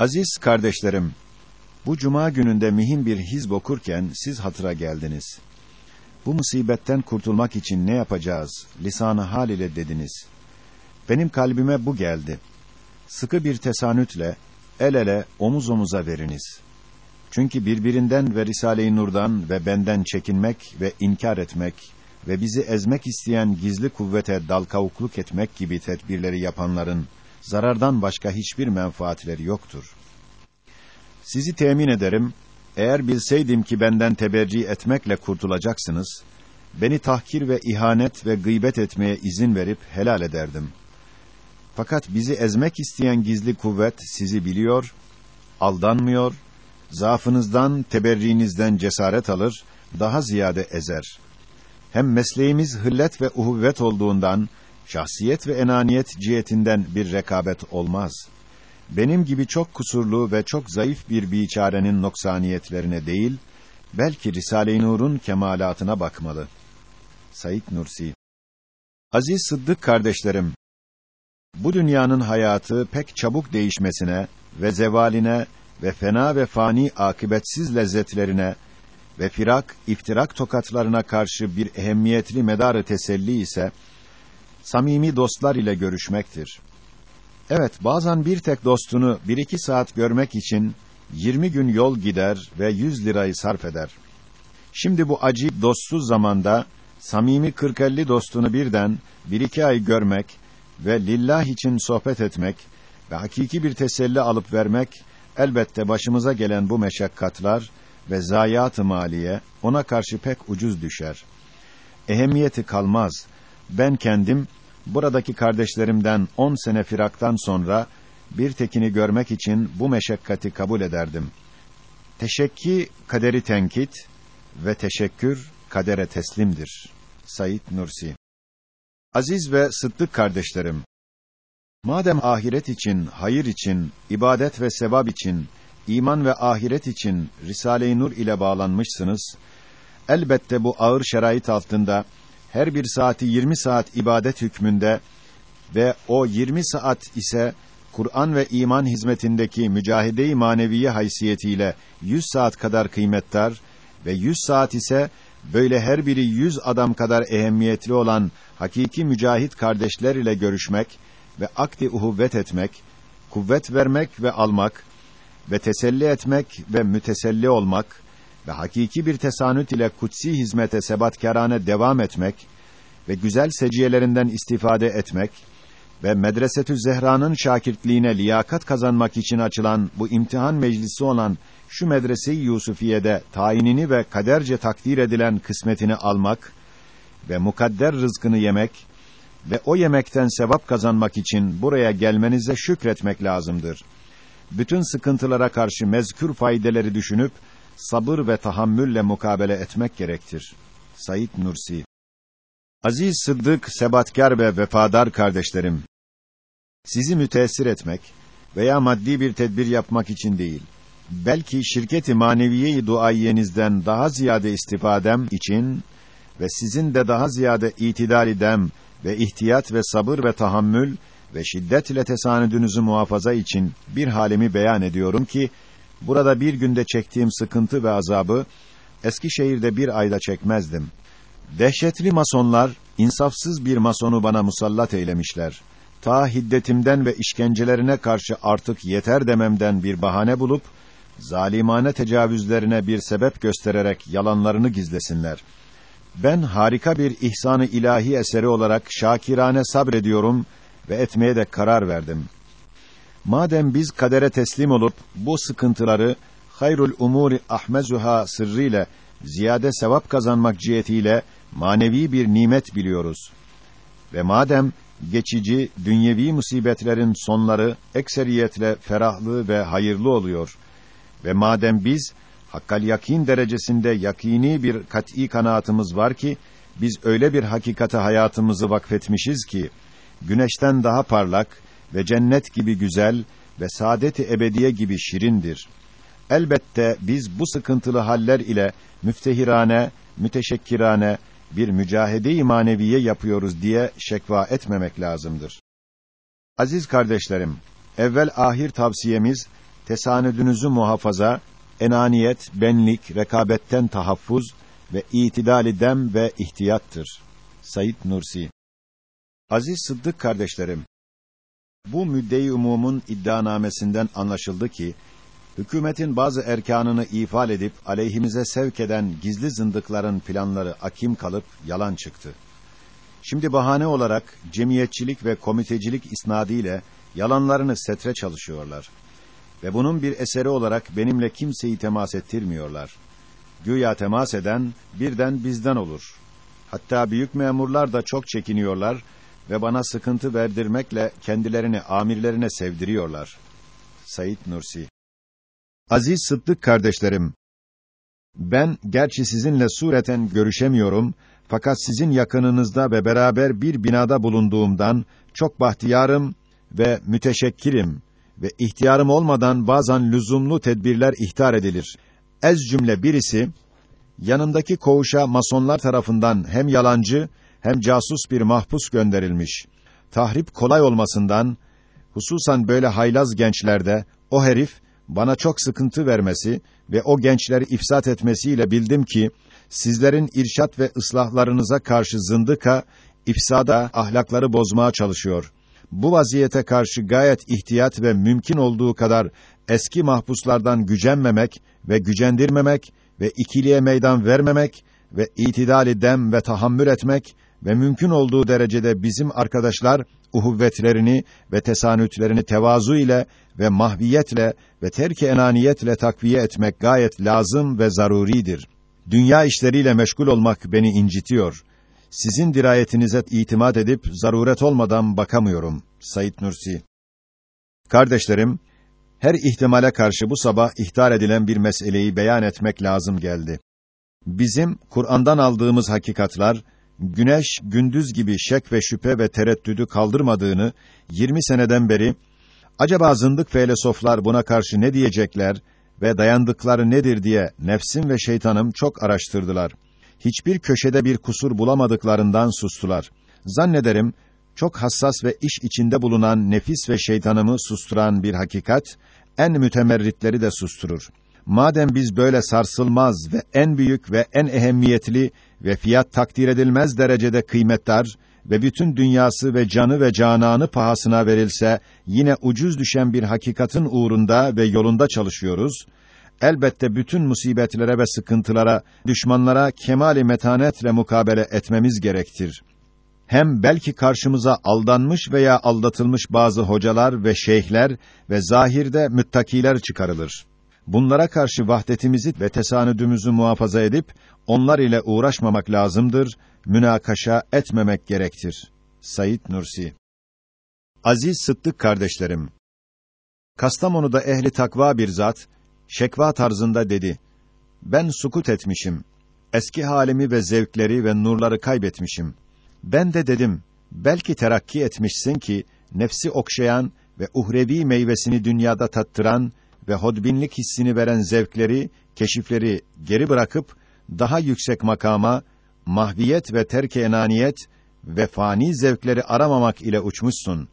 Aziz kardeşlerim, bu cuma gününde mühim bir hizb okurken siz hatıra geldiniz. Bu musibetten kurtulmak için ne yapacağız? Lisanı hal ile dediniz. Benim kalbime bu geldi. Sıkı bir tesanütle, el ele, omuz omuza veriniz. Çünkü birbirinden ve Risale-i Nur'dan ve benden çekinmek ve inkar etmek ve bizi ezmek isteyen gizli kuvvete dal kavukluk etmek gibi tedbirleri yapanların zarardan başka hiçbir menfaatleri yoktur. Sizi temin ederim, eğer bilseydim ki benden teberri etmekle kurtulacaksınız, beni tahkir ve ihanet ve gıybet etmeye izin verip helal ederdim. Fakat bizi ezmek isteyen gizli kuvvet sizi biliyor, aldanmıyor, zaafınızdan, teberrinizden cesaret alır, daha ziyade ezer. Hem mesleğimiz hıllet ve uhuvvet olduğundan, şahsiyet ve enaniyet cihetinden bir rekabet olmaz. Benim gibi çok kusurlu ve çok zayıf bir biçarenin noksaniyetlerine değil, belki Risale-i Nur'un kemalatına bakmalı. Said Nursi Aziz Sıddık kardeşlerim, bu dünyanın hayatı pek çabuk değişmesine ve zevaline ve fena ve fani akıbetsiz lezzetlerine ve firak, iftirak tokatlarına karşı bir ehemmiyetli medarı teselli ise samimi dostlar ile görüşmektir. Evet, bazen bir tek dostunu bir iki saat görmek için 20 gün yol gider ve 100 lirayı sarf eder. Şimdi bu acip dostsuz zamanda samimi 40-50 dostunu birden bir iki ay görmek ve lillah için sohbet etmek ve hakiki bir teselli alıp vermek elbette başımıza gelen bu meşakkatlar ve zayiat-ı maliye ona karşı pek ucuz düşer. Ehemmiyeti kalmaz. Ben kendim buradaki kardeşlerimden on sene firaktan sonra bir tekini görmek için bu meşakkati kabul ederdim. Teşekki kaderi tenkit ve teşekkür kadere teslimdir. Said Nursi Aziz ve sıddık kardeşlerim, madem ahiret için, hayır için, ibadet ve sevap için, iman ve ahiret için Risale-i Nur ile bağlanmışsınız, elbette bu ağır şerait altında her bir saati 20 saat ibadet hükmünde ve o 20 saat ise Kur'an ve iman hizmetindeki mücahede-i maneviye haysiyetiyle 100 saat kadar kıymetdar ve 100 saat ise böyle her biri 100 adam kadar ehemmiyetli olan hakiki mücahit kardeşler ile görüşmek ve akdi uhuvvet etmek, kuvvet vermek ve almak ve teselli etmek ve müteselli olmak ve hakiki bir tesanüt ile kutsi hizmete sebatkârane devam etmek ve güzel seciyelerinden istifade etmek ve Medresetü Zehra'nın şakirtliğine liyakat kazanmak için açılan bu imtihan meclisi olan şu medrese-i Yusufiye'de tayinini ve kaderce takdir edilen kısmetini almak ve mukadder rızkını yemek ve o yemekten sevap kazanmak için buraya gelmenize şükretmek lazımdır. Bütün sıkıntılara karşı mezkür faydeleri düşünüp sabır ve tahammülle mukabele etmek gerektir. Said Nursi Aziz Sıddık, sebatkar ve vefadar kardeşlerim, sizi müteessir etmek veya maddi bir tedbir yapmak için değil, belki şirket-i maneviye-i duayenizden daha ziyade istifadem için ve sizin de daha ziyade itidal idem ve ihtiyat ve sabır ve tahammül ve şiddet ile tesanüdünüzü muhafaza için bir halimi beyan ediyorum ki burada bir günde çektiğim sıkıntı ve azabı Eskişehir'de bir ayda çekmezdim. Dehşetli masonlar insafsız bir masonu bana musallat eylemişler. Ta hiddetimden ve işkencelerine karşı artık yeter dememden bir bahane bulup zalimane tecavüzlerine bir sebep göstererek yalanlarını gizlesinler. Ben harika bir ihsanı ilahi eseri olarak şakirane sabrediyorum ve etmeye de karar verdim. Madem biz kadere teslim olup bu sıkıntıları hayrul umuri ahmezuha sırrıyla ziyade sevap kazanmak cihetiyle manevi bir nimet biliyoruz. Ve madem geçici dünyevi musibetlerin sonları ekseriyetle ferahlı ve hayırlı oluyor ve madem biz hakkal yakin derecesinde yakini bir kat'î kanaatımız var ki biz öyle bir hakikate hayatımızı vakfetmişiz ki güneşten daha parlak ve cennet gibi güzel ve saadet-i ebediye gibi şirindir. Elbette biz bu sıkıntılı haller ile müftehirane, müteşekkirane bir mücahede-i maneviye yapıyoruz diye şekva etmemek lazımdır. Aziz kardeşlerim, evvel ahir tavsiyemiz tesanüdünüzü muhafaza, enaniyet, benlik, rekabetten tahaffuz ve itidali dem ve ihtiyattır. Said Nursi Aziz Sıddık kardeşlerim, bu müdde-i umumun iddianamesinden anlaşıldı ki, hükümetin bazı erkanını ifade edip aleyhimize sevk eden gizli zındıkların planları akim kalıp yalan çıktı. Şimdi bahane olarak cemiyetçilik ve komitecilik isnadiyle yalanlarını setre çalışıyorlar. Ve bunun bir eseri olarak benimle kimseyi temas ettirmiyorlar. Güya temas eden birden bizden olur. Hatta büyük memurlar da çok çekiniyorlar ve bana sıkıntı verdirmekle kendilerini amirlerine sevdiriyorlar. Sayit Nursi Aziz Sıddık kardeşlerim, ben gerçi sizinle sureten görüşemiyorum fakat sizin yakınınızda ve beraber bir binada bulunduğumdan çok bahtiyarım ve müteşekkirim ve ihtiyarım olmadan bazen lüzumlu tedbirler ihtar edilir. Ez cümle birisi yanındaki koğuşa masonlar tarafından hem yalancı hem casus bir mahpus gönderilmiş. Tahrip kolay olmasından hususan böyle haylaz gençlerde o herif bana çok sıkıntı vermesi ve o gençleri ifsat etmesiyle bildim ki sizlerin irşat ve ıslahlarınıza karşı zındıka ifsada ahlakları bozmaya çalışıyor. Bu vaziyete karşı gayet ihtiyat ve mümkün olduğu kadar eski mahpuslardan gücenmemek ve gücendirmemek ve ikiliye meydan vermemek ve itidali dem ve tahammül etmek ve mümkün olduğu derecede bizim arkadaşlar uhuvvetlerini ve tesanütlerini tevazu ile ve mahviyetle ve terk enaniyetle takviye etmek gayet lazım ve zaruridir. Dünya işleriyle meşgul olmak beni incitiyor. Sizin dirayetinize itimat edip zaruret olmadan bakamıyorum. Sayit Nursi Kardeşlerim, her ihtimale karşı bu sabah ihtar edilen bir meseleyi beyan etmek lazım geldi. Bizim Kur'an'dan aldığımız hakikatlar güneş gündüz gibi şek ve şüphe ve tereddüdü kaldırmadığını 20 seneden beri acaba zındık filozoflar buna karşı ne diyecekler ve dayandıkları nedir diye nefsim ve şeytanım çok araştırdılar. Hiçbir köşede bir kusur bulamadıklarından sustular. Zannederim çok hassas ve iş içinde bulunan nefis ve şeytanımı susturan bir hakikat en mütemerritleri de susturur. Madem biz böyle sarsılmaz ve en büyük ve en ehemmiyetli ve fiyat takdir edilmez derecede kıymetdar ve bütün dünyası ve canı ve cananı pahasına verilse yine ucuz düşen bir hakikatin uğrunda ve yolunda çalışıyoruz. Elbette bütün musibetlere ve sıkıntılara, düşmanlara kemali metanetle mukabele etmemiz gerektir. Hem belki karşımıza aldanmış veya aldatılmış bazı hocalar ve şeyhler ve zahirde müttakiler çıkarılır. Bunlara karşı vahdetimizi ve tesanüdümüzü muhafaza edip onlar ile uğraşmamak lazımdır, münakaşa etmemek gerektir. Sayit Nursi Aziz Sıddık kardeşlerim, Kastamonu'da ehli takva bir zat, şekva tarzında dedi, ben sukut etmişim, eski halimi ve zevkleri ve nurları kaybetmişim. Ben de dedim, belki terakki etmişsin ki, nefsi okşayan ve uhrevi meyvesini dünyada tattıran ve hodbinlik hissini veren zevkleri, keşifleri geri bırakıp, daha yüksek makama, mahviyet ve terk enaniyet ve fani zevkleri aramamak ile uçmuşsun.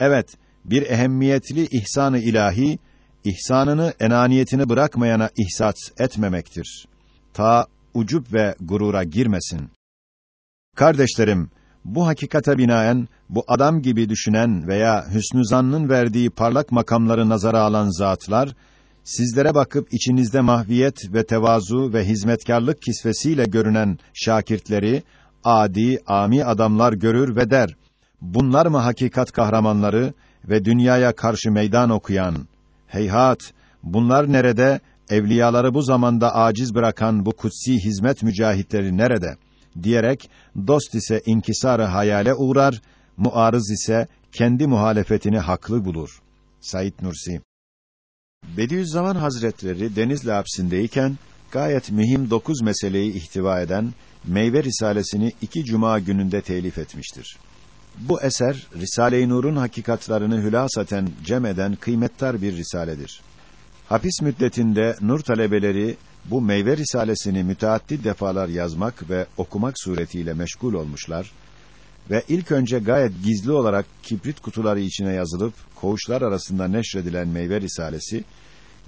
Evet, bir ehemmiyetli ihsanı ilahi, ihsanını enaniyetini bırakmayana ihsat etmemektir. Ta ucup ve gurura girmesin. Kardeşlerim, bu hakikate binaen bu adam gibi düşünen veya hüsnü zannın verdiği parlak makamları nazara alan zatlar sizlere bakıp içinizde mahviyet ve tevazu ve hizmetkarlık kisvesiyle görünen şakirtleri adi, ami adamlar görür ve der: Bunlar mı hakikat kahramanları ve dünyaya karşı meydan okuyan? Heyhat, bunlar nerede? Evliyaları bu zamanda aciz bırakan bu kutsi hizmet mücahitleri nerede? Diyerek dost ise inkisarı hayale uğrar, muarız ise kendi muhalefetini haklı bulur. Said Nursi Bediüzzaman Hazretleri Denizli hapsindeyken gayet mühim dokuz meseleyi ihtiva eden Meyve Risalesini iki cuma gününde telif etmiştir. Bu eser Risale-i Nur'un hakikatlarını hülasaten cem eden kıymettar bir risaledir. Hapis müddetinde Nur talebeleri bu Meyve Risalesini müteaddit defalar yazmak ve okumak suretiyle meşgul olmuşlar ve ilk önce gayet gizli olarak kibrit kutuları içine yazılıp koğuşlar arasında neşredilen meyve risalesi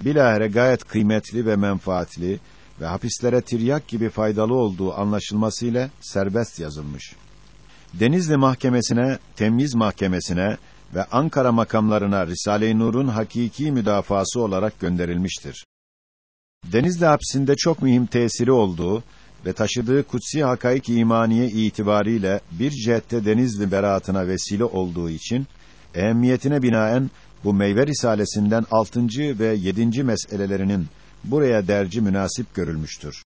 bilahare gayet kıymetli ve menfaatli ve hapislere tiryak gibi faydalı olduğu anlaşılmasıyla serbest yazılmış. Denizli Mahkemesi'ne, Temyiz Mahkemesi'ne ve Ankara makamlarına Risale-i Nur'un hakiki müdafası olarak gönderilmiştir. Denizli hapsinde çok mühim tesiri olduğu ve taşıdığı kutsi hakaik imaniye itibariyle bir cihette Denizli beraatına vesile olduğu için ehemmiyetine binaen bu meyve risalesinden altıncı ve yedinci meselelerinin buraya derci münasip görülmüştür.